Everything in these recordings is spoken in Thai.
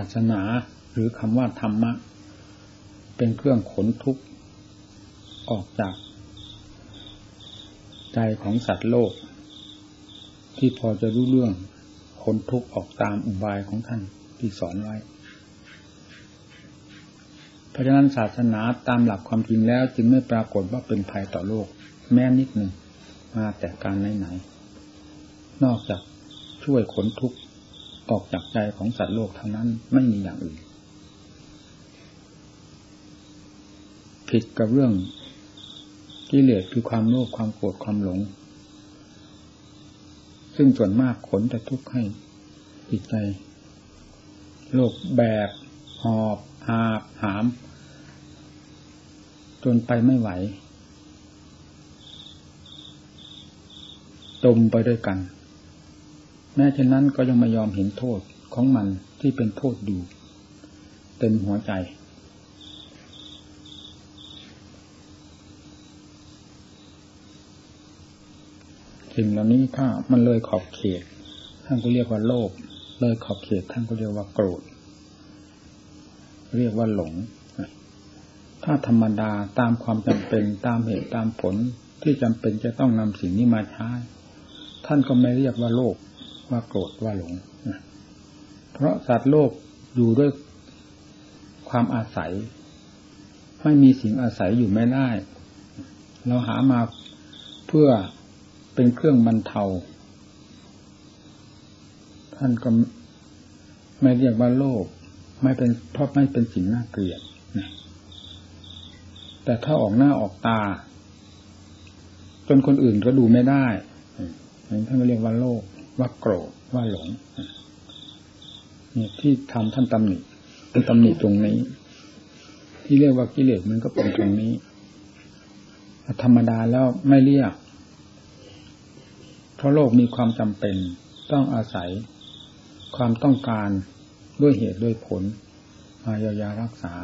าสนาหรือคำว่าธรรมะ เป็นเครื่องขนทุกข์ออกจาก ใจของสัตว์โลก ที่พอจะรู้เรื่องขนทุกข์ออกตามอุบายของท่านที่สอนไว้ เพราะฉะนั้นศาสนาตามหลักความจริงแล้ว จึงไม่ปรากฏว่าเป็นภัยต่อโลก แม้นิดหนึ่งมาแต่การไหนๆนอกจากช่วยขนทุกข์ ออกจากใจของสัตว์โลกเท่านั้นไม่มีอย่างอื่น ผิดกับเรื่องกิเลสคือความโลภความโกรธความหลง ซึ่งส่วนมากขนแต่ทุกข์ให้จิตใจ โลกแบกหอบหาบหาม จนไปไม่ไหวจมไปด้วยกัน แม้เช่นนั้นก็ยังไม่ยอมเห็นโทษของมันที่เป็นโทษอยู่เต็มหัวใจสิ่งเหล่านี้ถ้ามันเลยขอบเขตท่านก็เรียกว่าโลภเลยขอบเขตท่านก็เรียกว่าโกรธ เรียกว่าหลง ถ้าธรรมดาตามความจำเป็นตามเหตุตามผลที่จำเป็นจะต้องนำสิ่งนี้มาใช้ ท่านก็ไม่เรียกว่าโลภ ว่าโกรธว่าหลง เพราะสัตว์โลกอยู่ด้วยความอาศัย ไม่มีสิ่งอาศัยอยู่ไม่ได้ เราหามาเพื่อเป็นเครื่องบรรเทา ท่านก็ไม่เรียกว่าโลภไม่เป็นเพราะไม่เป็นสิ่งน่าเกลียดแต่ถ้าออกหน้าออกตา จนคนอื่นก็ดูไม่ได้ท่านก็เรียกว่าโลภ ว่าโกรธว่าหลงนี่ที่ทำท่านตำหนิเป็นตำหนิตรงนี้ ที่เรียกว่ากิเลสมันก็เป็นตรงนี้ ธรรมดาแล้วไม่เรียก เพราะโลกมีความจำเป็น ต้องอาศัยความต้องการด้วยเหตุด้วยผลมาเยียวยารักษา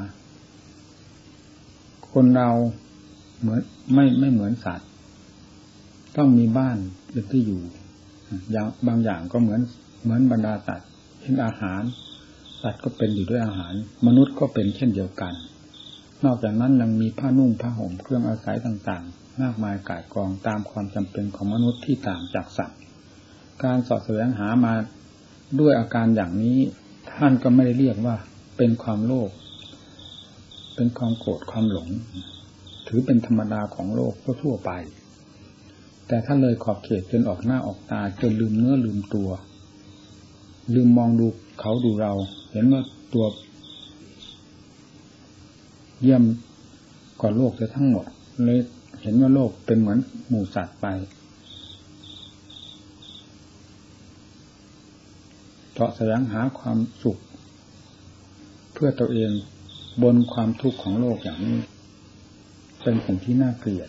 คนเราเหมือนไม่ไม่เหมือนสัตว์ ต้องมีบ้านเป็นที่อยู่ อย่างบางอย่างก็เหมือนเหมือนบรรดาสัตว์เช่นอาหารสัตว์ก็เป็นอยู่ด้วยอาหาร มนุษย์ก็เป็นเช่นเดียวกัน นอกจากนั้นยังมีผ้านุ่งผ้าห่มเครื่องอาศัยต่างๆ มากมายกายกองตามความจำเป็นของมนุษย์ที่ต่างจากสัตว์การสอบแสวงหามาด้วยอาการอย่างนี้ท่านก็ไม่ได้เรียกว่าเป็นความโลภเป็นความโกรธความหลง ถือเป็นธรรมดาของโลกทั่วไป แต่ถ้าเลยขอบเขตจนออกหน้าออกตา จนลืมเนื้อลืมตัว ลืมมองดูเขาดูเรา เห็นว่าตัว เยี่ยมกว่าโลกจะทั้งหมด เลยเห็นว่าโลกเป็นเหมือนหมูสัตว์ไปเพราะแสวงหาความสุข เพื่อตัวเองบนความทุกข์ของโลกอย่างนี้ เป็นสิ่งที่น่าเกลียด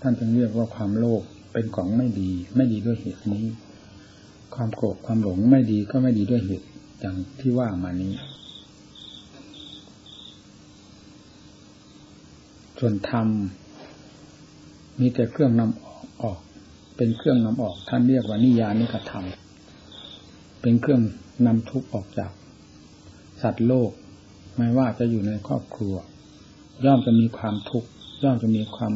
ท่านจึงเรียกว่าความโลภ เป็นของไม่ดี ไม่ดีด้วยเหตุนี้ ความโกรธความหลงไม่ดีก็ไม่ดีด้วยเหตุอย่างที่ว่ามานี้ ส่วนธรรมมีแต่เครื่องนำออกออก เป็นเครื่องนำออก ท่านเรียกว่านิยานิกธรรมเป็นเครื่องนำทุกข์ออกจาก สัตว์โลก ไม่ว่าจะอยู่ในครอบครัว ย่อมจะมีความทุกข์ย่อมจะมีความ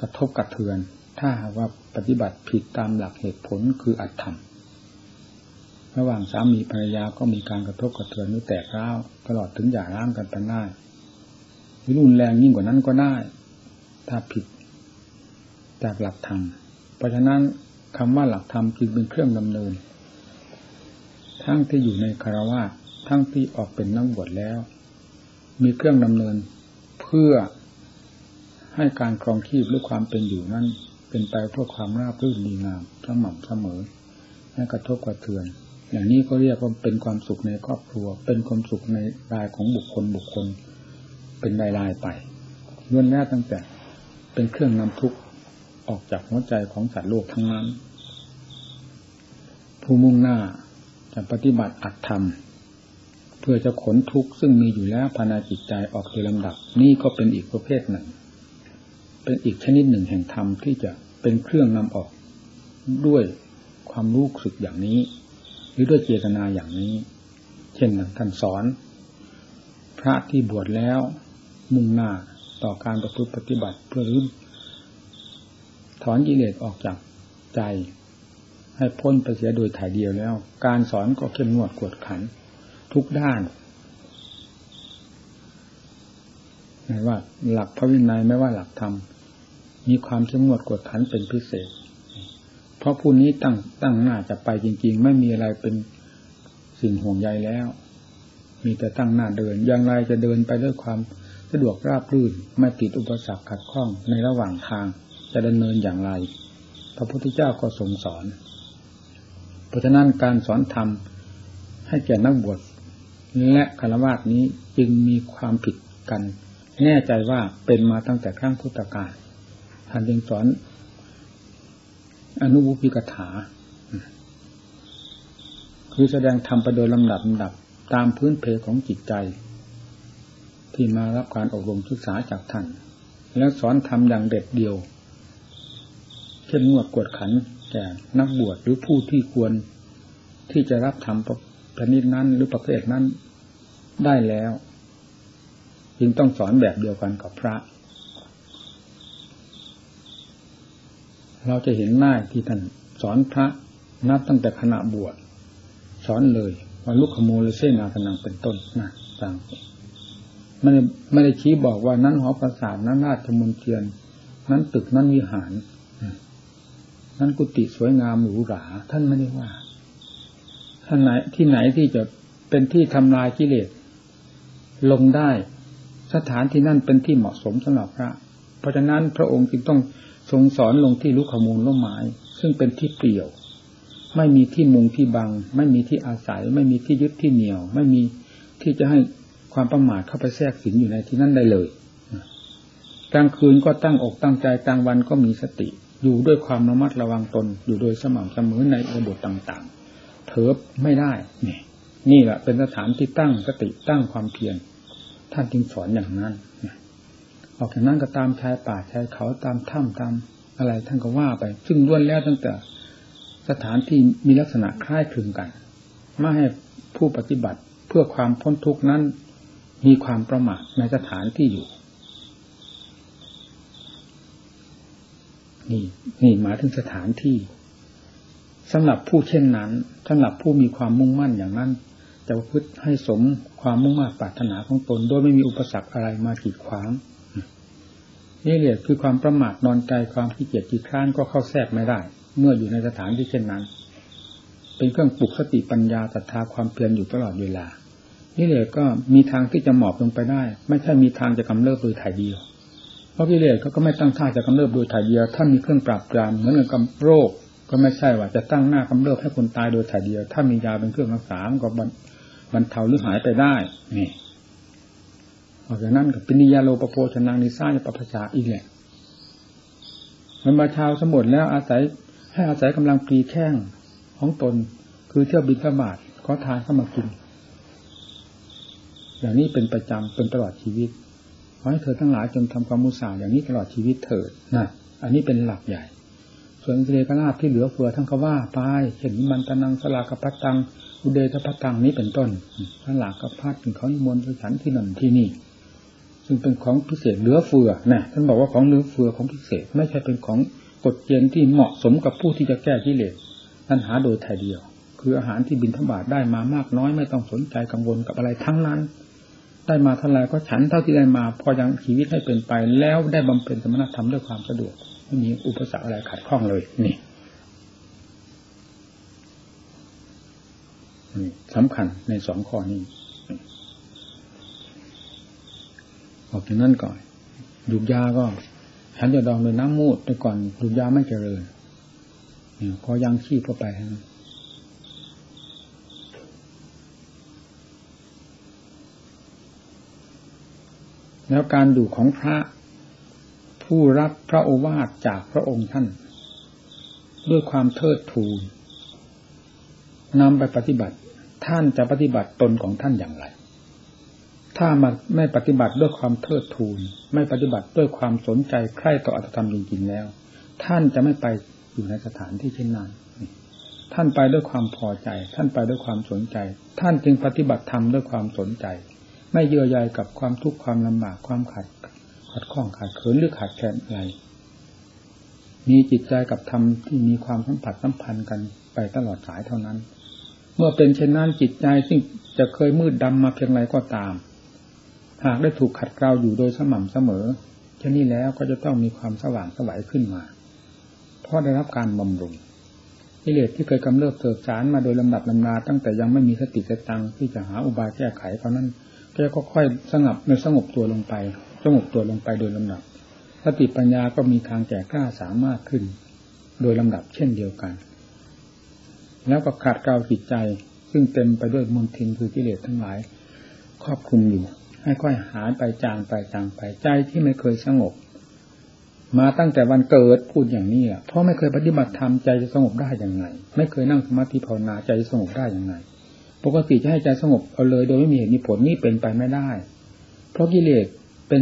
กระทบกระเทือน ถ้าหากว่าปฏิบัติผิดตามหลักเหตุผลคืออัตธรรมระหว่างสามีภรรยาก็มีการกระทบกระเทือนหรือแตกร้าวตลอดถึงหย่าร้างกันไปได้หรือรุนแรงยิ่งกว่านั้นก็ได้ ถ้าผิดจากหลักธรรมเพราะฉะนั้นคำว่าหลักธรรมจึงเป็นเครื่องดำเนิน ทั้งที่อยู่ในคารวะทั้งที่ออกเป็นนักบวชแล้ว มีเครื่องดำเนินเพื่อให้การครองชีพหรือความเป็นอยู่นั้น เป็นไปเพื่อความราบรื่นดีงามสม่ำเสมอไม่กระทบกระเทือน อย่างนี้ก็เรียกว่าเป็นความสุขในครอบครัว เป็นความสุขในรายของบุคคลบุคคล เป็นรายๆไปล้วนแน่ตั้งแต่เป็นเครื่องนำทุกข์ออกจากหัวใจของสัตว์โลกทั้งนั้น ผู้มุ่งหน้าจะปฏิบัติอัตธรรม เพื่อจะขนทุกข์ซึ่งมีอยู่แล้วภายในจิตใจออกโดยลำดับ นี่ก็เป็นอีกประเภทหนึ่ง เป็นอีกชนิดหนึ่งแห่งธรรมที่จะเป็นเครื่องนำออกด้วยความรู้สึกอย่างนี้ หรือด้วยเจตนาอย่างนี้ เช่นท่านสอน พระที่บวชแล้ว มุ่งหน้าต่อการประพฤติปฏิบัติเพื่อรื้อถอนกิเลสออกจากใจ ให้พ้นไปเสียโดยถ่ายเดียวแล้ว การสอนก็เข้มงวดกวดขัน ทุกด้านไม่ว่าหลักพระวินัยไม่ว่าหลักธรรม มีความเข้มงวดกวดขันเป็นพิเศษ เพราะผู้นี้ตั้งตั้งหน้าจะไปจริง ๆ ไม่มีอะไรเป็นสิ่งห่วงใยแล้ว มีแต่ตั้งหน้าเดิน อย่างไรจะเดินไปด้วยความสะดวกราบรื่นไม่ติดอุปสรรคขัดข้องในระหว่างทางจะดำเนินอย่างไร พระพุทธเจ้าก็ทรงสอน เพราะฉะนั้นการสอนธรรมให้แก่นักบวชและคารวะนี้จึงมีความผิดกัน แน่ใจว่าเป็นมาตั้งแต่ครั้งพุทธกาล ท่านจึงสอน อนุบุพิกถา คือแสดงธรรมไปโดยลำดับลำดับตามพื้นเพของจิตใจ ที่มารับการอบรมศึกษาจากท่าน แล้วสอนทำอย่างเด็ดเดียวเช่นงวดกวดขันแก่นักบวชหรือผู้ที่ควรที่จะรับธรรมประนิดนั้น หรือประเภทนั้นได้แล้ว จึงต้องสอนแบบเดียวกันกับพระ เราจะเห็นหน้าที่ท่านสอนพระนับตั้งแต่ขณะบวชสอนเลยว่าลุกขโมลเส้นาสนังเป็นต้นนะต่างไม่ได้ไม่ได้ชี้บอกว่านั้นหอประสาทนั้นราชมนเทียน นั้นตึกนั้นวิหาร นั้นกุฏิสวยงามหรูหราท่านไม่ได้ว่าท่านไหนที่ไหนที่จะเป็นที่ทำลายกิเลสลงได้ สถานที่นั่นเป็นที่เหมาะสมสำหรับพระ เพราะฉะนั้นพระองค์จึงต้อง ทรงสอนลงที่ลุกขมูลล้มไม้ซึ่งเป็นที่เปลี่ยว ไม่มีที่มุงที่บัง ไม่มีที่อาศัย ไม่มีที่ยึดที่เหนี่ยว ไม่มีที่จะให้ความประมาทเข้าไปแทรกสิงอยู่ในที่นั่นได้เลยกลางคืนก็ตั้งอกตั้งใจกลางวันก็มีสติ อยู่ด้วยความระมัดระวังตน อยู่โดยสม่ำเสมอในระบบต่างๆเถิบไม่ได้นี่นี่แหละเป็นสถานที่ตั้งสติตั้งความเพียรท่านจึงสอนอย่างนั้น ออกจากนั้นก็ตามชายป่าชายเขาตามถ้ำตามอะไรท่านก็ว่าไป ซึ่งล้วนแล้วตั้งแต่สถานที่มีลักษณะคล้ายคลึงกันไม่ให้ผู้ปฏิบัติเพื่อความพ้นทุกข์นั้น มีความประมาทในสถานที่อยู่ นี่นี่หมายถึงสถานที่สำหรับผู้เช่นนั้นสำหรับผู้มีความมุ่งมั่นอย่างนั้นจะพึ่ให้สมความมุ่งมั่นปรารถนาของตนโดยไม่มีอุปสรรคอะไรมาขีดขวาง นี่เรียกคือความประมาทนอนใจความขี้เกียจขี้คร้านก็เข้าแทรกไม่ได้ เมื่ออยู่ในสถานที่เช่นนั้น เป็นเครื่องปลุกสติปัญญาศรัทธาความเพียรอยู่ตลอดเวลา นี่เลยก็มีทางที่จะหมอบลงไปได้ ไม่ใช่มีทางจะกำเริบโดยถ่ายเดียว เพราะกิเลสเขาก็ไม่ตั้งท่าจะกำเริบโดยถ่ายเดียว ถ้ามีเครื่องปราบปรามเหมือนกับโรค ก็ไม่ใช่ว่าจะตั้งหน้ากำเริบให้คนตายโดยถ่ายเดียว ถ้ามียาเป็นเครื่องรักษาก็บรรเทาหรือหายไปได้นี่ ออกจากนั้นกับปินิยาโลปโพชนางนิซ่าปปชาอีกแหละมันมาชาวสมุทรแล้วอาศัยให้อาศัยกำลังปีแข้งของตน คือเที่ยวบินธบาตขอทานเข้ามากิน อย่างนี้เป็นประจำเป็นตลอดชีวิตขอให้เธอทั้งหลายจงทำความมุสาอย่างนี้ตลอดชีวิตเถิดนะอันนี้เป็นหลักใหญ่ ส่วนเรกนาที่เหลือเฟือทั้งกว่าไปเห็นมันตนังสลากพัตังอุเดชพัตังนี้เป็นต้นสลากพัดถึงเขานิมนต์ไปฉันที่นั่นที่นี่ ซึ่งเป็นของพิเศษเหลือเฟือนะท่านบอกว่าของเหลือเฟือของพิเศษ ไม่ใช่เป็นของกฎเกณฑ์ที่เหมาะสมกับผู้ที่จะแก้กิเลสท่านหาโดยไทยเดียว คืออาหารที่บินธบาตได้มามากน้อยไม่ต้องสนใจกังวลกับอะไรทั้งนั้น ได้มาเท่าไรก็ฉันเท่าที่ได้มา พอยังชีวิตให้เป็นไป แล้วได้บำเพ็ญสมณธรรมด้วยความสะดวกไม่มีอุปสรรคอะไรขัดข้องเลยนี่สำคัญในสองข้อนี้ ออกจากนั้นก่อนดูดยาก็ฉันจะดองโดยน้ำมูดแต่ก่อนดูดยาไม่เจริญเนี่ยขอยังชีพเข้าไปนะแล้วการดูของพระผู้รับพระโอวาทจากพระองค์ท่าน ด้วยความเทิดทูนนำไปปฏิบัติ ท่านจะปฏิบัติตนของท่านอย่างไร ถ้ามันไม่ปฏิบัติด้วยความเทิดทูน ไม่ปฏิบัติด้วยความสนใจใคร่ต่ออัตธรรมจริงๆแล้ว ท่านจะไม่ไปอยู่ในสถานที่เช่นนั้นท่านไปด้วยความพอใจ ท่านไปด้วยความสนใจ ท่านจึงปฏิบัติธรรมด้วยความสนใจ ไม่เยื่อใยกับความทุกข์ความลำบากความขัดขัดข้องขาดเขินหรือขาดแคลนอะไร มีจิตใจกับธรรมที่มีความสัมผัสสัมพันธ์กันไปตลอดสายเท่านั้น เมื่อเป็นเช่นนั้นจิตใจซึ่งจะเคยมืดดำมาเพียงไรก็ตาม หากได้ถูกขัดเกลาอยู่โดยสม่ำเสมอเช่นนี้แล้วก็จะต้องมีความสว่างสวัยขึ้นมา เพราะได้รับการบำรุงกิเลสที่เคยกำเริบเติบสารมาโดยลำดับลำนาตั้งแต่ยังไม่มีสติสตังที่จะหาอุบายแก้ไขเพราะนั้นก็ค่อยสงบในสงบตัวลงไป สงบตัวลงไปโดยลำดับสติปัญญาก็มีทางแก่กล้าสามารถขึ้น โดยลำดับเช่นเดียวกัน แล้วก็ขาดเกลาจิตใจซึ่งเต็มไปด้วยมลทินคือกิเลสทั้งหลาย ครอบคลุมอยู่ ค่อยหายไปจางไปจางไปใจที่ไม่เคยสงบ มาตั้งแต่วันเกิดพูดอย่างนี้อะเพราะไม่เคยปฏิบัติธรรมใจจะสงบได้อย่างไง ไม่เคยนั่งสมาธิภาวนาใจจะสงบได้อย่างไงปกติจะให้ใจสงบเอาเลย โดยไม่มีเหตุมีผลนี่เป็นไปไม่ได้ เพราะกิเลสเป็น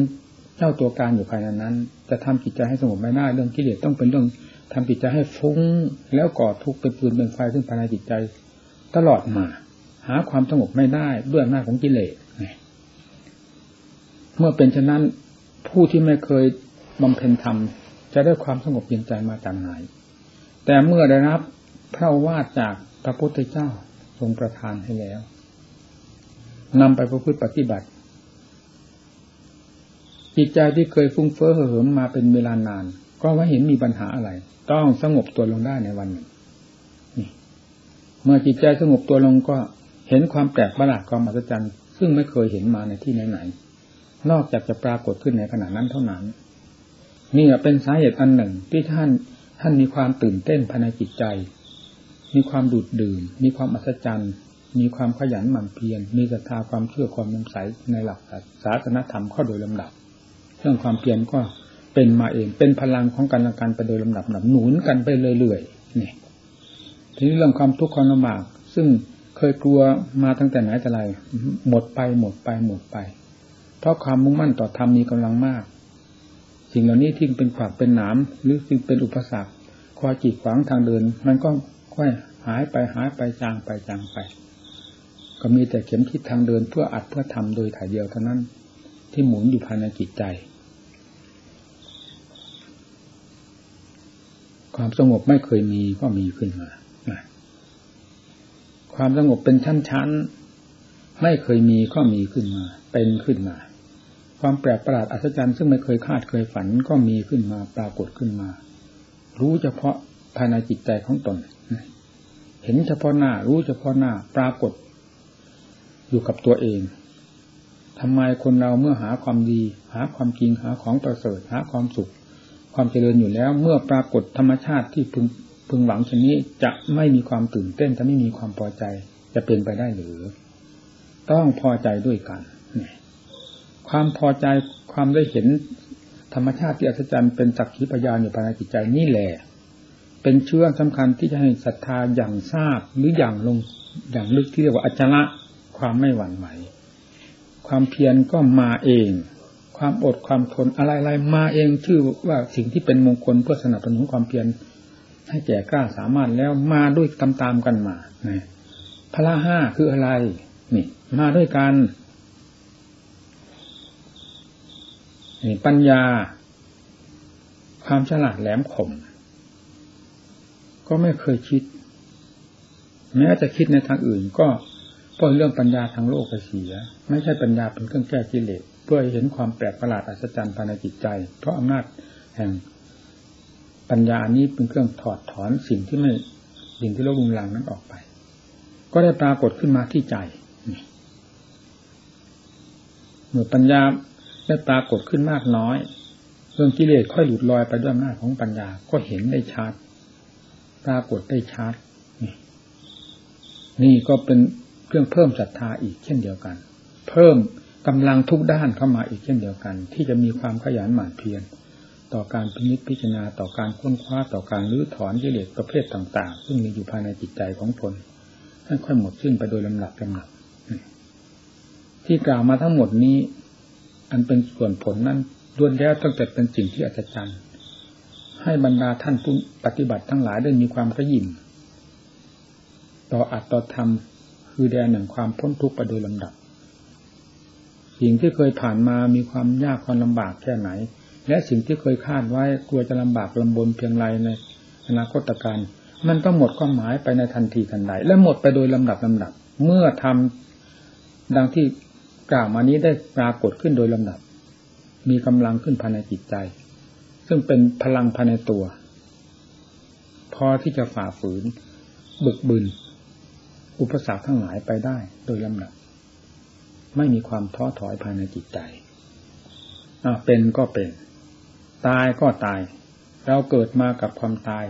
เจ้าตัวการอยู่ภายในนั้น จะทำจิตใจให้สงบไม่ได้เรื่องกิเลสต้องเป็นเรื่องทำจิตใจให้ฟุ้ง แล้วก่อทุกข์เป็นปืนเป็นไฟซึ่งภายในจิตใจ ตลอดมา หาความสงบไม่ได้ด้วยอำนาจของกิเลส เมื่อเป็นฉะนั้นผู้ที่ไม่เคยบำเพ็ญธรรม จะได้ความสงบเย็นใจมาจากไหน แต่เมื่อได้รับพระวาดจากพระพุทธเจ้าทรงประทานให้แล้วนำไปประพฤติปฏิบัติ จิตใจที่เคยฟุ้งเฟ้อเหิมมาเป็นเวลานาน ก็ว่าเห็นมีปัญหาอะไร ต้องสงบตัวลงได้ในวันหนึ่งนี่ เมื่อจิตใจสงบตัวลงก็เห็นความแปลกประหลาดความมหัศจรรย์ ซึ่งไม่เคยเห็นมาในที่ไหนๆ นอกจากจะปรากฏขึ้นในขณะนั้นเท่านั้น นี่เป็นสาเหตุอันหนึ่งที่ท่านท่านมีความตื่นเต้นภายในจิตใจ มีความดูดดื่ม มีความอัศจรรย์ มีความขยันหมั่นเพียร มีศรัทธาความเชื่อความมั่นใสในหลักศาสนธรรมข้อโดยลำดับ เรื่องความเพียรก็เป็นมาเอง เป็นพลังของการละกันไปโดยลำดับหนับหนุนกันไปเรื่อยๆนี่ทีนี้เรื่องความทุกข์ความลำบาก ซึ่งเคยกลัวมาตั้งแต่ไหนแต่ไร หมดไปหมดไปหมดไป เพราะความมุ่งมั่นต่อธรรมมีกำลังมาก สิ่งเหล่านี้ที่เป็นฝักเป็นหนามหรือสิ่งเป็นอุปสรรคคอยจีดขวางทางเดิน มันก็ค่อยหายไปหายไปจางไปจางไป ก็มีแต่เข็มทิศทางเดินเพื่ออัดเพื่อทำโดยถ่ายเดียวเท่านั้น ที่หมุนอยู่ภายในจิตใจ ความสงบไม่เคยมีก็มีขึ้นมาความสงบเป็นชั้นๆ ไม่เคยมีก็มีขึ้นมา เป็นขึ้นมา ความแปลกประหลาดอัศจรรย์ซึ่งไม่เคยคาดเคยฝันก็มีขึ้นมาปรากฏขึ้นมา รู้เฉพาะภายในจิตใจของตน เห็นเฉพาะหน้า รู้เฉพาะหน้าปรากฏ อยู่กับตัวเองทำไมคนเราเมื่อหาความดี หาความจริงหาของประเสริฐหาความสุข ความเจริญอยู่แล้ว เมื่อปรากฏธรรมชาติที่พึงพึงหวังชนี้จะไม่มีความตื่นเต้นจะไม่มีความพอใจ จะเป็นไปได้หรือ ต้องพอใจด้วยกัน ความพอใจความได้เห็นธรรมชาติที่อัศจรรย์เป็นสักขีพยานอยู่ภายในจิตใจนี่แหละ เป็นเชื่อสำคัญที่จะให้ศรัทธาอย่างทราบหรืออย่างลงอย่างลึกที่เรียกว่าอัจฉระความไม่หวั่นไหว ความเพียรก็มาเอง ความอดความทนอะไรๆมาเองชื่อว่าสิ่งที่เป็นมงคลเพื่อสนับสนุนความเพียรให้แก่กล้าสามารถแล้วมาด้วยตามๆกันมาพระห้าคืออะไร นี่ มาด้วยกัน ปัญญา ความฉลาดแหลมคมก็ไม่เคยคิด แม้จะคิดในทางอื่น ก็เพราะเรื่องปัญญาทางโลกเสีย ไม่ใช่ปัญญาเป็นเครื่องแก้กิเลสเพื่อเห็นความแปลกประหลาดอัศจรรย์ภายในจิตใจ เพราะอำนาจแห่งปัญญานี้เป็นเครื่องถอดถอนสิ่งที่ไม่สิ่งที่โลกลุงลังนั้นออกไป ก็ได้ปรากฏขึ้นมาที่ใจเมื่อปัญญา ได้ปรากฏขึ้นมากน้อยเรื่องกิเลสค่อยหลุดลอยไปด้วยอำนาจของปัญญาก็เห็นได้ชัดปรากฏได้ชัดนี่ก็เป็นเครื่องเพิ่มศรัทธาอีกเช่นเดียวกัน เพิ่มกำลังทุกด้านเข้ามาอีกเช่นเดียวกัน ที่จะมีความขยันหมั่นเพียรต่อการพิจิตพิจารณาต่อการค้นคว้าต่อการรื้อถอนกิเลสประเภทต่าง ๆ ซึ่งมีอยู่ภายในจิตใจของตนให้ค่อยหมดสิ้นไปโดยลำดับลำดับที่กล่าวมาทั้งหมดนี้ อันเป็นส่วนผลนั้นล้วนแล้วตั้งแต่เป็นสิ่งที่อัศจรรย์ให้บรรดาท่านผู้ปฏิบัติทั้งหลายได้มีความกระยิมต่ออัตต่อธรรมคือแดนแห่งความพ้นทุกข์ไปโดยลำดับ สิ่งที่เคยผ่านมามีความยากความลำบากแค่ไหน และสิ่งที่เคยคาดไว้กลัวจะลำบากลำบนเพียงไรในอนาคตการมันก็หมดความหมายไปในทันทีทันใดและหมดไปโดยลำดับลำดับ เมื่อทำดังที่ กล่าวมานี้ได้ปรากฏขึ้นโดยลำดับ มีกำลังขึ้นภายในจิตใจ ซึ่งเป็นพลังภายในตัว พอที่จะฝ่าฝืน บึกบึน อุปสรรคทั้งหลายไปได้โดยลำดับ ไม่มีความท้อถอยภายในจิตใจเป็นก็เป็น ตายก็ตาย เราเกิดมากับความตาย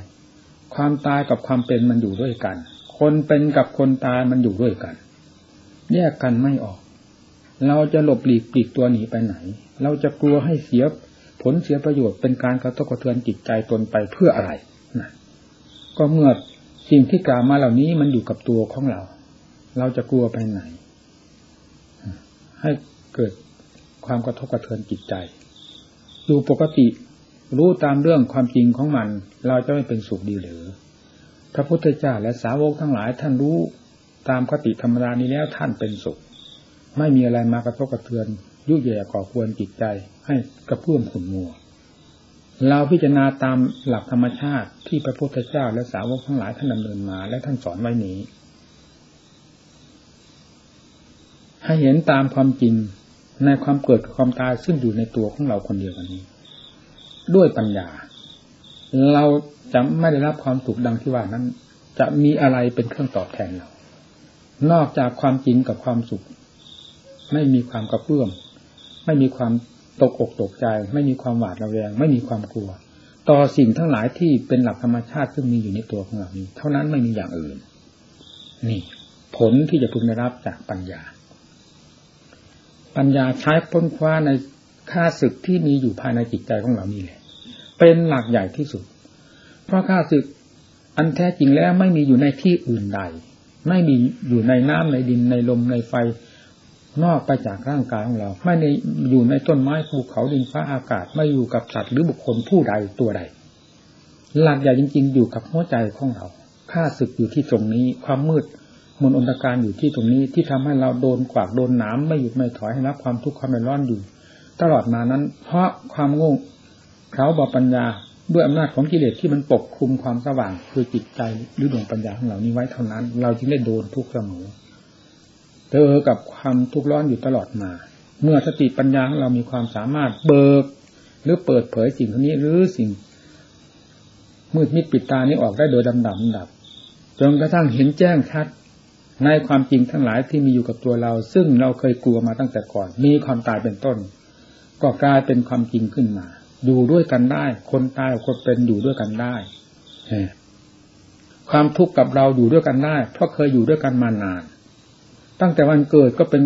ความตายกับความเป็นมันอยู่ด้วยกัน คนเป็นกับคนตายมันอยู่ด้วยกัน แยกกันไม่ออก เราจะหลบหลีกปีกตัวหนีไปไหน เราจะกลัวให้เสียผลเสียประโยชน์เป็นการกระทบกระเทือนจิตใจตนไปเพื่ออะไรนะก็เมื่อสิ่งที่กล่าวมาเหล่านี้มันอยู่กับตัวของเรา เราจะกลัวไปไหน ให้เกิดความกระทบกระเทือนจิตใจ ดูปกติรู้ตามเรื่องความจริงของมัน เราจะไม่เป็นสุขดีหรือ พระพุทธเจ้าและสาวกทั้งหลายท่านรู้ตามคติธรรมดานี้แล้วท่านเป็นสุข ไม่มีอะไรมากระทบกระเทือน ยุ่ยแย่ก่อควรจิตใจ ให้กระเพื่อมขุ่นมัว เราพิจารณาตามหลักธรรมชาติที่พระพุทธเจ้าและสาวกทั้งหลายท่านดำเนินมา และท่านสอนไว้นี้ ให้เห็นตามความจริงในความเกิดกับความตายซึ่งอยู่ในตัวของเราคนเดียวกันนี้ ด้วยปัญญา เราจะไม่ได้รับความสุขดังที่ว่านั้น จะมีอะไรเป็นเครื่องตอบแทนเรา นอกจากความจริงกับความสุข ไม่มีความกระเพื่อมไม่มีความตกอกตกใจ ไม่มีความหวาดระแวง ไม่มีความกลัว ต่อสิ่งทั้งหลายที่เป็นหลักธรรมชาติซึ่งมีอยู่ในตัวของเรานี้ เท่านั้นไม่มีอย่างอื่น นี่ ผลที่จะพึงได้รับจากปัญญา ปัญญาใช้พ้นคว้าในค่าศึกที่มีอยู่ภายในจิตใจของเรานี่แหละ เป็นหลักใหญ่ที่สุด เพราะค่าศึกอันแท้จริงแล้วไม่มีอยู่ในที่อื่นใด ไม่มีอยู่ในน้ำในดินในลมในไฟ นอกไปจากร่างกายของเรา ไม่ในอยู่ในต้นไม้ภูเขาดินฟ้าอากาศ ไม่อยู่กับสัตว์หรือบุคคลผู้ใดตัวใด หลักใหญ่จริง ๆ อยู่กับหัวใจของเราค่าศึกอยู่ที่ตรงนี้ ความมืดมนอนตการอยู่ที่ตรงนี้ที่ทำให้เราโดนกวากโดนหนามไม่หยุดไม่ถอยให้รับความทุกข์ความร้อนอยู่ ตลอดมานั้น เพราะความโง่เขาบอปัญญาด้วยอำนาจของกิเลสที่มันปกคลุมความสว่างคือจิตใจหรือดวงปัญญาของเรานี้ไว้เท่านั้น เราจึงได้โดนทุกข์เสมอ เจอกับความทุกข์ร้อนอยู่ตลอดมา เมื่อสติปัญญาของเรามีความสามารถเบิก หรือเปิดเผยสิ่งนี้หรือสิ่ง มืดมิดปิดตานี้ออกได้โดยดำดับดับจนกระทั่งเห็นแจ้งชัดในความจริงทั้งหลายที่มีอยู่กับตัวเรา ซึ่งเราเคยกลัวมาตั้งแต่ก่อน มีความตายเป็นต้น ก็กลายเป็นความจริงขึ้นมา อยู่ด้วยกันได้ คนตายคนเป็นอยู่ด้วยกันได้ความทุกข์กับเราอยู่ด้วยกันได้ เพราะเคยอยู่ด้วยกันมานาน ตั้งแต่วันเกิดก็เป็น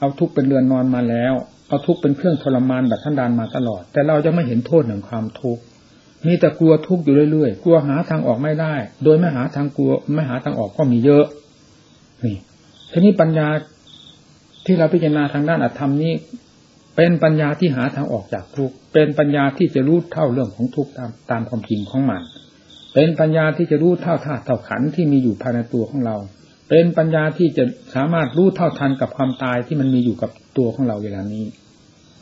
เอาทุกเป็นเรือนนอนมาแล้ว เอาทุกเป็นเครื่องทรมานแบบท่านดานมาตลอด แต่เราจะไม่เห็นโทษแห่งความทุกข์มีแต่กลัวทุกข์อยู่เรื่อยๆ กลัวหาทางออกไม่ได้ โดยไม่หาทางกลัวไม่หาทางออกก็มีเยอะ นี่ทีนี้ปัญญาที่เราพิจารณาทางด้านอัตธรรมนี้ เป็นปัญญาที่หาทางออกจากทุกข์เป็นปัญญาที่จะรู้เท่าเรื่องของทุกข์ตามตามความจริงของมัน เป็นปัญญาที่จะรู้เท่าธาตุเท่าขันที่มีอยู่ภายในตัวของเรา เป็นปัญญาที่จะสามารถรู้เท่าทันกับความตายที่มันมีอยู่กับตัวของเราเวลานี้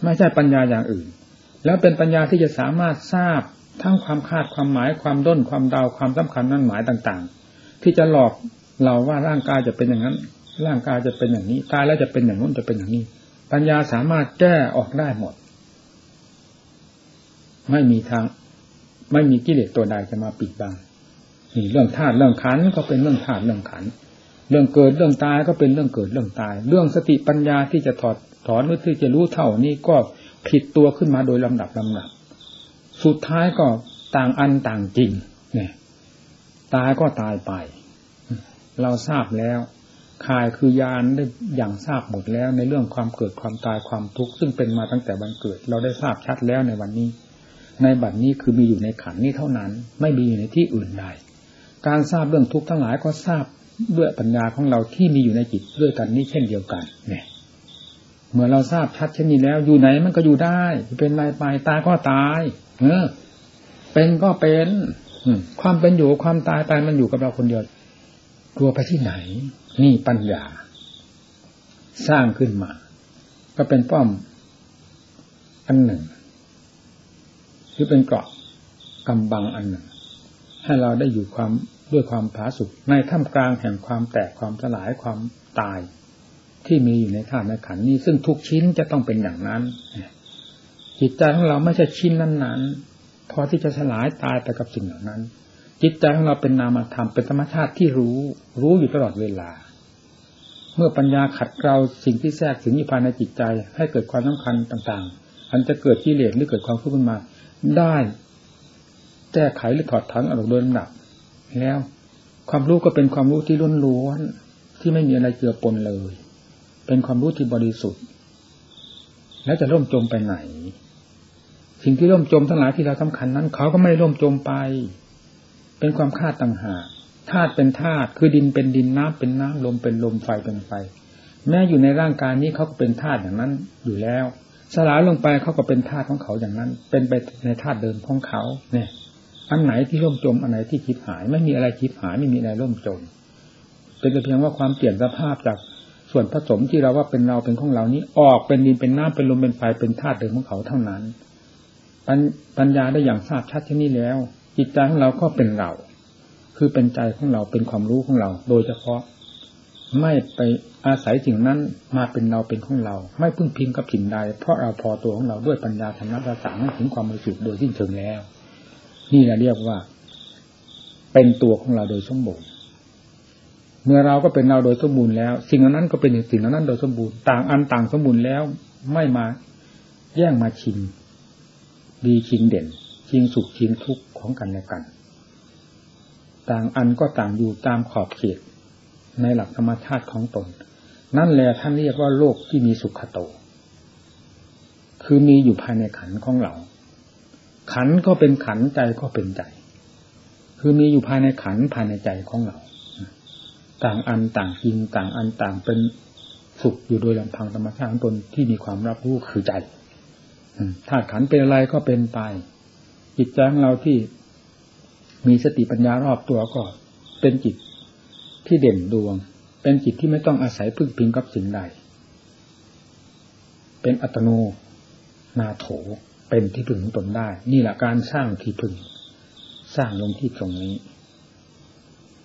ไม่ใช่ปัญญาอย่างอื่น แล้วเป็นปัญญาที่จะสามารถทราบทั้งความคาดความหมายความด้นความดาวความสำคัญนั่นหมายต่างๆ ที่จะหลอกเราว่าร่างกายจะเป็นอย่างนั้น ร่างกายจะเป็นอย่างนี้ ตายแล้วจะเป็นอย่างนู้นจะเป็นอย่างนี้ ปัญญาสามารถแก้ออกได้หมด ไม่มีทาง ไม่มีกิเลสตัวใดจะมาปิดบังนี่เรื่องธาตุเรื่องขันก็เป็นเรื่องธาตุเรื่องขัน เรื่องเกิดเรื่องตายก็เป็นเรื่องเกิดเรื่องตาย เรื่องสติปัญญาที่จะถอดถอนหรือที่จะรู้เท่านี้ก็ผิดตัวขึ้นมาโดยลำดับลำดับ สุดท้ายก็ต่างอันต่างจริงเนี่ยตายก็ตายไป เราทราบแล้วคายคือยานได้อย่างทราบหมดแล้วในเรื่องความเกิดความตายความทุกข์ซึ่งเป็นมาตั้งแต่วันเกิด เราได้ทราบชัดแล้วในวันนี้ ในบัดนี้คือมีอยู่ในขันนี้เท่านั้น ไม่มีอยู่ในที่อื่นใดการทราบเรื่องทุกข์ทั้งหลายก็ทราบ ด้วยปัญญาของเราที่มีอยู่ในจิตด้วยกันนี่เช่นเดียวกันเนี่ยเมื่อเราทราบชัดเช่นนี้แล้ว อยู่ไหนมันก็อยู่ได้เป็นไรไปตายก็ตาย เออ เป็นก็เป็นความเป็นอยู่ความตายตายมันอยู่กับเราคนเดียวกลัวไปที่ไหน นี่ปัญญา สร้างขึ้นมา ก็เป็นป้อม อันหนึ่ง หรือเป็นเกราะกำบังอันหนึ่ง ให้เราได้อยู่ความ ด้วยความผาสุกในท่ามกลางแห่งความแตกความสลายความตาย ที่มีอยู่ในธาตุในขันนี้ ซึ่งทุกชิ้นจะต้องเป็นอย่างนั้นจิตใจของเราไม่ใช่ชิ้นนั้นๆพอที่จะสลายตายไปกับสิ่งเหล่านั้น จิตใจของเราเป็นนามธรรมเป็นธรรมชาติที่รู้ รู้อยู่ตลอดเวลา เมื่อปัญญาขัดเกลาสิ่งที่แทรกถึงอยู่ภายในจิตใจ ให้เกิดความสำคัญต่างๆ อันจะเกิดกิเลสหรือเกิดความทุกข์ขึ้นมา ได้แก้ไขหรือถอดถอนออกโดยลำดับ แล้ว ความรู้ก็เป็นความรู้ที่ล้นล้วนที่ไม่มีอะไรเจือปนเลย เป็นความรู้ที่บริสุทธิ์ แล้วจะร่มจมไปไหน สิ่งที่ร่มจมทั้งหลายที่เราสำคัญนั้น เขาก็ไม่ร่มจมไป เป็นความคาดต่างหากธาตุเป็นธาตุคือดินเป็นดินน้ำเป็นน้ำลมเป็นลมไฟเป็นไฟ แม้อยู่ในร่างกายนี้เขาก็เป็นธาตุอย่างนั้นอยู่แล้ว สลายลงไปเขาก็เป็นธาตุของเขาอย่างนั้น เป็นไปในธาตุเดิมของเขาเนี่ย อันไหนที่ล่มจมอันไหนที่คิดหาย ไม่มีอะไรคิดหายไม่มีอะไรล่มจม เป็นแต่เพียงว่าความเปลี่ยนสภาพจากส่วนผสมที่เราว่าเป็นเราเป็นของเรานี้ ออกเป็นดินเป็นน้ำเป็นลมเป็นไฟเป็นธาตุเดิมของเขาเท่านั้นปัญญาได้อย่างทราบชัดที่นี่แล้ว จิตใจของเราก็เป็นเรา คือเป็นใจของเราเป็นความรู้ของเรา โดยเฉพาะ ไม่ไปอาศัยสิ่งนั้นมาเป็นเราเป็นของเรา ไม่พึ่งพิงกับสิ่งใด เพราะเราพอตัวของเราด้วยปัญญาธรรมะต่างๆถึงความบริสุทธิ์โดยสิ้นเชิงแล้ว นี่แหละเรียกว่า เป็นตัวของเราโดยสมบูรณ์ เมื่อเราก็เป็นเราโดยสมบูรณ์แล้ว สิ่งนั้นก็เป็นสิ่งนั้นโดยสมบูรณ์ ต่างอันต่างสมบูรณ์แล้วไม่มาแย่งมาชิงดีชิงเด่นชิงสุขชิงทุกข์ของกันและกัน ต่างอันก็ต่างอยู่ตามขอบเขต ในหลักธรรมชาติของตน นั่นแหละท่านเรียกว่าโลกที่มีสุขโต คือมีอยู่ภายในขันของเรา ขันก็เป็นขันใจก็เป็นใจ คือมีอยู่ภายในขันภายในใจของเรา ต่างอันต่างจริงต่างอันต่างเป็นสุขอยู่โดยลำพังธรรมชาติของตนที่มีความรับรู้คือใจธาตุขันเป็นอะไรก็เป็นไป จิตใจของเราที่มีสติปัญญารอบตัวก็เป็นจิตที่เด่นดวง เป็นจิตที่ไม่ต้องอาศัยพึ่งพิงกับสิ่งใด เป็นอัตโนนาโถ เป็นที่พึ่งของตนได้ นี่แหละการสร้างที่พึ่ง สร้างลงที่ตรงนี้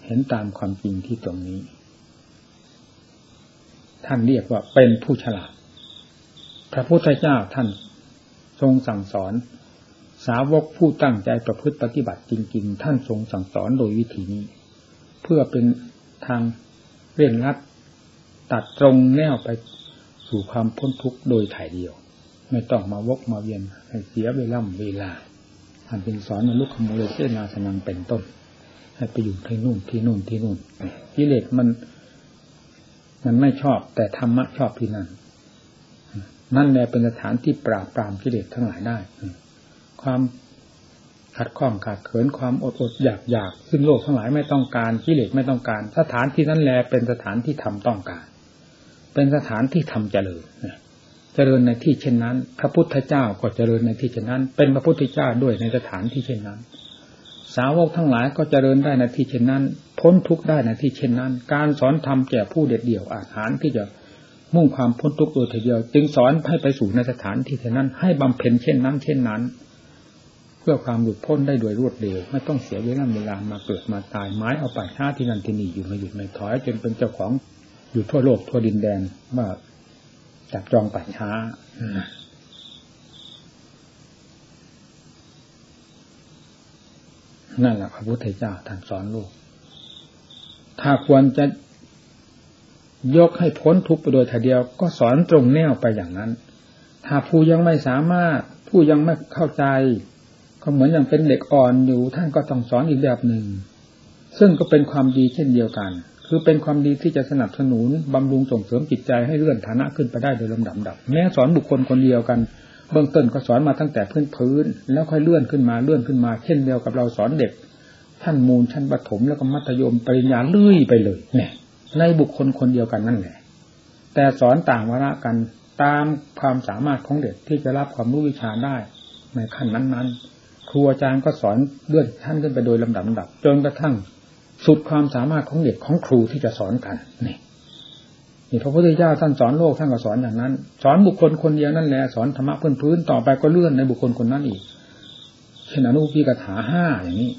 เห็นตามความจริงที่ตรงนี้ ท่านเรียกว่าเป็นผู้ฉลาด พระพุทธเจ้าท่านทรงสั่งสอน สาวกผู้ตั้งใจประพฤติปฏิบัติจริง ๆ ท่านทรงสั่งสอนโดยวิธีนี้ เพื่อเป็นทางเร่งรัดตัดตรงแนวไปสู่ความพ้นทุกข์โดยถ่ายเดียว ไม่ต้องมาวกมาเวียนให้เสียเวลาเวลาท่านเป็นสอนมนุขโมยเสนาสนังเป็นต้น ให้ไปอยู่ที่นู่นที่นู่นที่นู่นกิเลสมัน มันไม่ชอบแต่ธรรมะชอบที่นั่นนั่นแหละเป็นสถานที่ปราบปรามกิเลสทั้งหลายได้ ความขัดข้องขาดเขินความอดอดอยากอยากซึ่งโลกทั้งหลายไม่ต้องการกิเลสไม่ต้องการ สถานที่นั้นแลเป็นสถานที่ทำต้องการ เป็นสถานที่ทำเจริญ เจริญในที่เช่นนั้น พระพุทธเจ้าก็เจริญในที่เช่นนั้น เป็นพระพุทธเจ้าด้วยในสถานที่เช่นนั้น สาวกทั้งหลายก็เจริญได้ในที่เช่นนั้น พ้นทุกข์ได้ในที่เช่นนั้น การสอนธรรมแก่ผู้เด็ดเดี่ยวอาหารที่จะมุ่งความพ้นทุกข์โดยเดียว จึงสอนให้ไปสู่ในสถานที่เช่นนั้น ให้บำเพ็ญเช่นนั้น เช่นนั้น เพื่อความหลุดพ้นได้โดยรวดเร็วไม่ต้องเสียเวลาเวลามาเกิดมาตายไม้เอาไปชาที่นั่นที่นี่อยู่มาหยุดไม่ถอยจนเป็นเจ้าของอยู่ทั่วโลกทั่วดินแดนว่า จับจองป่าช้านั่นแหละพระพุทธเจ้าท่านสอนลูก ถ้าควรจะยกให้พ้นทุกข์ไปโดยทีเดียว ก็สอนตรงแนวไปอย่างนั้น ถ้าผู้ยังไม่สามารถ ผู้ยังไม่เข้าใจ ก็เหมือนอย่างเป็นเด็กอ่อนอยู่ ท่านก็ต้องสอนอีกแบบหนึ่ง ซึ่งก็เป็นความดีเช่นเดียวกัน คือเป็นความดีที่จะสนับสนุนบำรุงส่งเสริมจิตใจให้เลื่อนฐานะขึ้นไปได้โดยลำดับดับแม้สอนบุคคลคนเดียวกัน เบื้องต้นก็สอนมาตั้งแต่พื้นพื้น แล้วค่อยเลื่อนขึ้นมาเลื่อนขึ้นมา เช่นเดียวกับเราสอนเด็กชั้นมูลชั้นปฐมแล้วก็มัธยมปริญญาเลื่อยไปเลยเนี่ยในบุคคลคนเดียวกันนั่นแหละแต่สอนต่างวาระกันตามความสามารถของเด็กที่จะรับความรู้วิชาได้ในขั้นนั้นๆ ครูอาจารย์ก็สอนเลื่อนท่านขึ้นไปโดยลำดับดับจนกระทั่ง สุดความสามารถของเด็กของครูที่จะสอนกันนี่นี่พระพุทธเจ้าท่านสอนโลกท่านก็สอนอย่างนั้น สอนบุคคลคนเดียวนั่นแหละสอนธรรมะพื้นพื้นต่อไปก็เลื่อนในบุคคลคนนั้นอีกเช่นอนุปีกถาห้าอย่างนี้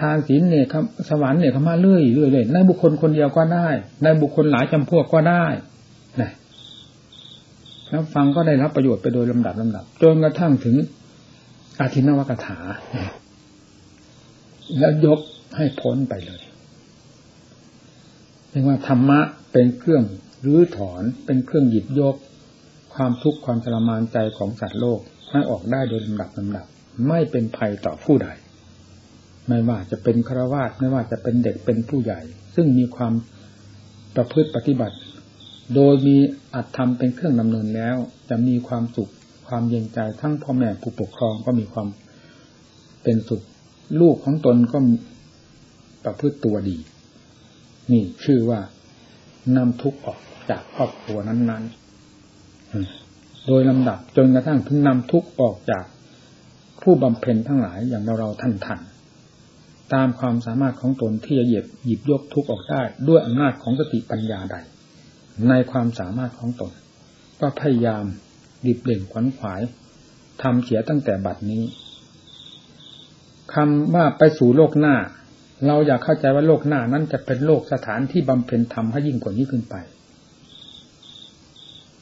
ทานศีลเนี่ยสวรรค์เนี่ยเขามาเรื่อยเรื่อยเลยในบุคคลคนเดียวก็ได้ ในบุคคลหลายจำพวกก็ได้นะแล้วฟังก็ได้รับประโยชน์ไปโดยลำดับลำดับจนกระทั่งถึงอาทินวกถา แล้วยก ให้พ้นไปเลยเรียกว่าธรรมะเป็นเครื่องรื้อถอนเป็นเครื่องหยิบยก ความทุกข์ความทรมานใจของสัตว์โลกให้ออกได้โดยลำดับลำดับ ไม่เป็นภัยต่อผู้ใด ไม่ว่าจะเป็นฆราวาสไม่ว่าจะเป็นเด็กเป็นผู้ใหญ่ ซึ่งมีความประพฤติปฏิบัติ โดยมีอัตธรรมเป็นเครื่องดำเนินแล้ว จะมีความสุขความเย็นใจทั้งพ่อแม่ผู้ปกครองก็มีความเป็นสุขลูกของตนก็ ประพฤติตัวดี นี่ชื่อว่านำทุกข์ออกจากครอบครัวนั้น ๆ โดยลำดับจนกระทั่งถึงนำทุกข์ออกจากผู้บำเพ็ญทั้งหลายอย่างเราเราท่านทันตามความสามารถของตนที่จะเหยียบหยิบยกทุกข์ออกได้ด้วยอำนาจของสติปัญญาใด ในความสามารถของตน ก็พยายามดิบเด่งขวัญขวายทำเสียตั้งแต่บัดนี้คำว่าไปสู่โลกหน้า เราอยากเข้าใจว่าโลกหน้านั้นจะเป็นโลกสถานที่บำเพ็ญธรรมให้ยิ่งกว่านี้ขึ้นไป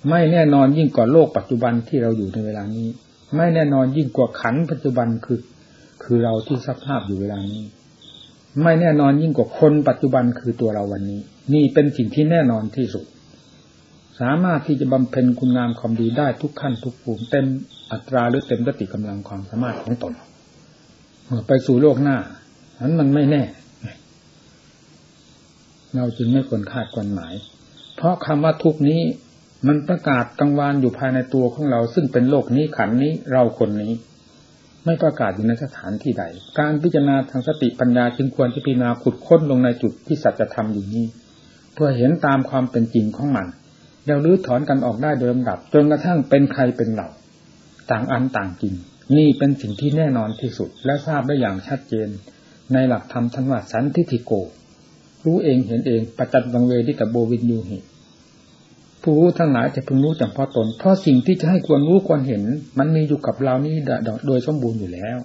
ไม่แน่นอนยิ่งกว่าโลกปัจจุบันที่เราอยู่ในเวลานี้ ไม่แน่นอนยิ่งกว่าขันปัจจุบันคือ คือเราที่สภาพอยู่เวลานี้ ไม่แน่นอนยิ่งกว่าคนปัจจุบันคือตัวเราวันนี้ นี่เป็นสิ่งที่แน่นอนที่สุด สามารถที่จะบำเพ็ญคุณงามความดีได้ทุกขั้นทุกภูมิเต็มอัตราหรือเต็มกติกำลังความสามารถของตนไปสู่โลกหน้า นั้นมันไม่แน่ เราจึงไม่ควรคาดควรหมาย เพราะคำว่าทุกนี้ มันประกาศกังวานอยู่ภายในตัวของเรา ซึ่งเป็นโลกนี้ขันนี้เราคนนี้ ไม่ประกาศอยู่ในสถานที่ใด การพิจารณาทางสติปัญญาจึงควรที่พิจารณาขุดค้นลงในจุดที่สัจธรรมอยู่นี้ เพื่อเห็นตามความเป็นจริงของมันแล้วรื้อถอนกันออกได้โดยลำดับ จนกระทั่งเป็นใครเป็นเราต่างอันต่างจริงนี่เป็นสิ่งที่แน่นอนที่สุด และทราบได้อย่างชัดเจน ในหลักธรรมทันว่าสันทิฐิโก รู้เองเห็นเองปัจจัตังเวทิตโบวินยูหิผู้รู้ทั้งหลายจะพึงรู้จำเพาะตน เพราะสิ่งที่จะให้ควรรู้ควรเห็น มันมีอยู่กับเรานี้โดยสมบูรณ์อยู่แล้ว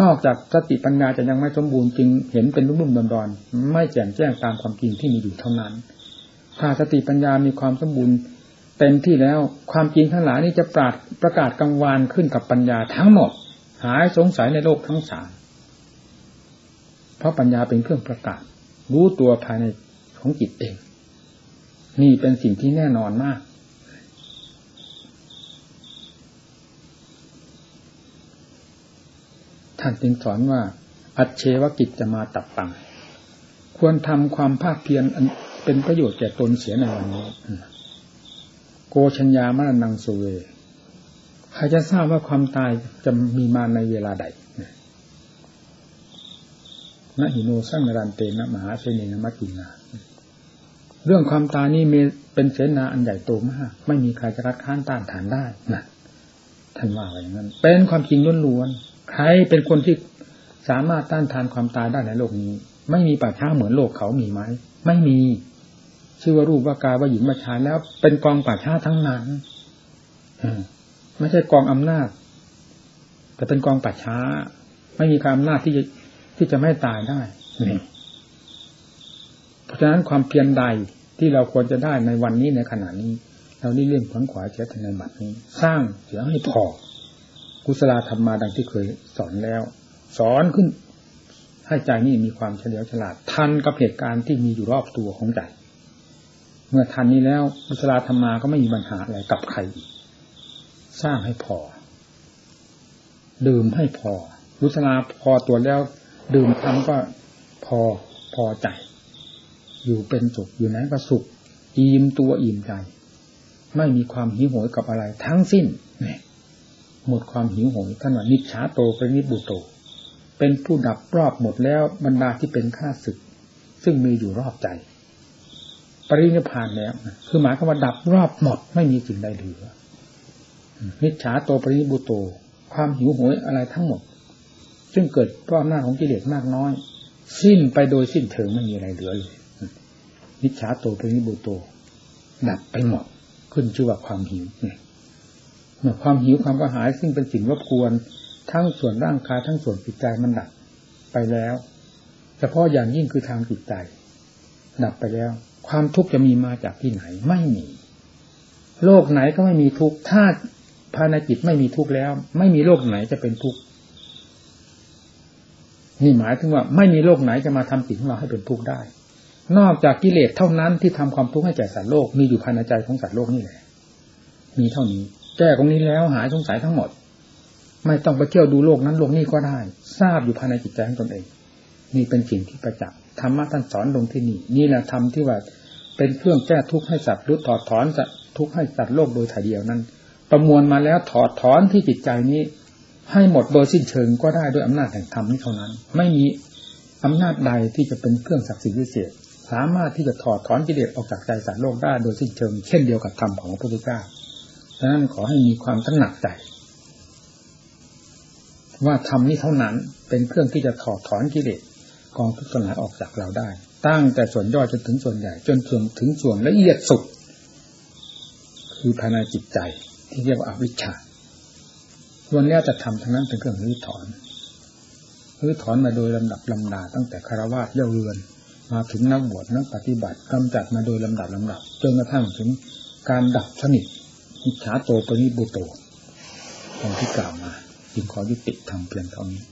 นอกจากสติปัญญาจะยังไม่สมบูรณ์จึงเห็นเป็นรุ่มๆดอนๆไม่แจ่มแจ้งตามความจริงที่มีอยู่เท่านั้น ถ้าสติปัญญามีความสมบูรณ์เต็มที่แล้วความจริงทั้งหลายนี้จะปราดประกาศกังวานขึ้นกับปัญญาทั้งหมด หายสงสัยในโลกทั้งสาม เพราะปัญญาเป็นเครื่องประกาศ รู้ตัวภายในของจิตเอง นี่เป็นสิ่งที่แน่นอนมาก ท่านจึงสอนว่า อัจเชวกิจจะมาตับปังควรทำความภาคเพียรเป็นประโยชน์แก่ตนเสียในวันนี้ โกชัญญามรณังสุเวใครจะทราบว่าความตายจะมีมาในเวลาใด นะหิโนสร้างรันเตนะมหาเสนีนมัจจินาเรื่องความตายนี่มีเป็นเสนาอันใหญ่โตมาก ไม่มีใครจะรัดค้านต้านทานได้นะท่านว่าอย่างนั้น เป็นความจริงล้วนๆใครเป็นคนที่สามารถต้านทานความตายได้ในโลกนี้ ไม่มีป่าช้าเหมือนโลกเขามีไหมไม่มี ชื่อว่ารูปว่ากายว่าหญิงว่าชายแล้ว เป็นกองป่าช้าทั้งนั้นไม่ใช่กองอำนาจ แต่เป็นกองป่าช้า ไม่มีการอำนาจที่จะ ที่จะไม่ตายได้เพราะฉะนั้นความเพียรใดที่เราควรจะได้ในวันนี้ในขณะนี้ เรานี่เรื่องขวนขวายเสียในบัดนี้ สร้างเสียให้พอกุศลธรรมมาดังที่เคยสอนแล้ว สอนขึ้น ให้ใจนี่มีความเฉลียวฉลาด ทันกับเหตุการณ์ที่มีอยู่รอบตัวของใจเมื่อทันนี้แล้วบุษราธรรมาก็ไม่มีปัญหาอะไรกับใครสร้างให้พอ ดื่มให้พอบุษราพอตัวแล้ว ดื่มทำก็พอพอใจ อยู่เป็นสุขอยู่ไหนก็สุขอิ่มตัวอิ่มใจ ไม่มีความหิวโหยกับอะไร ทั้งสิ้นนี่หมดความหิวโหยท่านว่านิชาโตปนิบุโต เป็นผู้ดับรอบหมดแล้วบรรดาที่เป็นข้าศึก ซึ่งมีอยู่รอบใจ ปรินิพานแล้วคือหมายความว่าดับรอบหมดไม่มีสิ่งใดเหลือนิจฉาโตปริบุโต ความหิวโหยอะไรทั้งหมด ซึ่งเกิดเพราะอำนาจของกิเลสมากน้อย สิ้นไปโดยสิ้นเชิงไม่มีอะไรเหลือเลยนิจฉาโตเป็นนิบุโตดับไปหมดขึ้นชื่อว่าความหิวเนี่ยเมื่อความหิวความกระหายซึ่งเป็นสิ่งรบกวนทั้งส่วนร่างกายทั้งส่วนจิตใจมันดับไปแล้วเฉพาะอย่างยิ่งคือทางจิตใจ ดับไปแล้ว ความทุกข์จะมีมาจากที่ไหนไม่มี โลกไหนก็ไม่มีทุกข์ถ้าภายในจิตไม่มีทุกข์แล้ว ไม่มีโลกไหนจะเป็นทุกข์ นี่หมายถึงว่าไม่มีโลกไหนจะมาทำสิ่งของเราให้เป็นทุกข์ได้ นอกจากกิเลสเท่านั้นที่ทำความทุกข์ให้แก่สัตว์โลกมีอยู่ภายในใจของสัตว์โลกนี่แหละ มีเท่านี้ แก้ตรงนี้แล้วหายสงสัยทั้งหมด ไม่ต้องไปเที่ยวดูโลกนั้นโลกนี้ก็ได้ ทราบอยู่ภายในจิตใจของตนเองนี่เป็นสิ่งที่ประจักษ์ธรรมะท่านสอนลงที่นี่ นี่แหละธรรมที่ว่าเป็นเครื่องแก้ทุกข์ให้สัตว์รู้ถอดถอนทุกข์ให้สัตว์โลกโดยถ่ายเดียวนั้น ประมวลมาแล้วถอดถอนที่จิตใจนี้ ให้หมดโดยสิ้นเชิงก็ได้ด้วยอำนาจแห่งธรรมนี้เท่านั้น ไม่มีอำนาจใดที่จะเป็นเครื่องศักดิ์สิทธิ์วิเศษสามารถที่จะถอดถอนกิเลสออกจากใจสัตว์โลกได้โดยสิ้นเชิงเช่นเดียวกับธรรมของพระพุทธเจ้าดังนั้นขอให้มีความตระหนักใจว่าธรรมนี้เท่านั้นเป็นเครื่องที่จะถอดถอนกิเลสกองทุกข์ทั้งหลายออกจากเราได้ ตั้งแต่ส่วนย่อยจนถึงส่วนใหญ่ จนส่วนถึงส่วนละเอียดสุด คือภายในจิตใจที่เรียกว่าอวิชชา ล้วนแล้วจะทำทั้งนั้นเป็นเครื่องรื้อถอนรื้อถอนมาโดยลำดับลำดาตั้งแต่คารวะเย่าเรือน มาถึงนักบวชนักปฏิบัติกำจัดมาโดยลำดับลำดับจนกระทั่งถึงการดับสนิทอิจฉาโตปนิบุโตตองที่กล่าวมาจึงขอยุติทำเพียงเท่านี้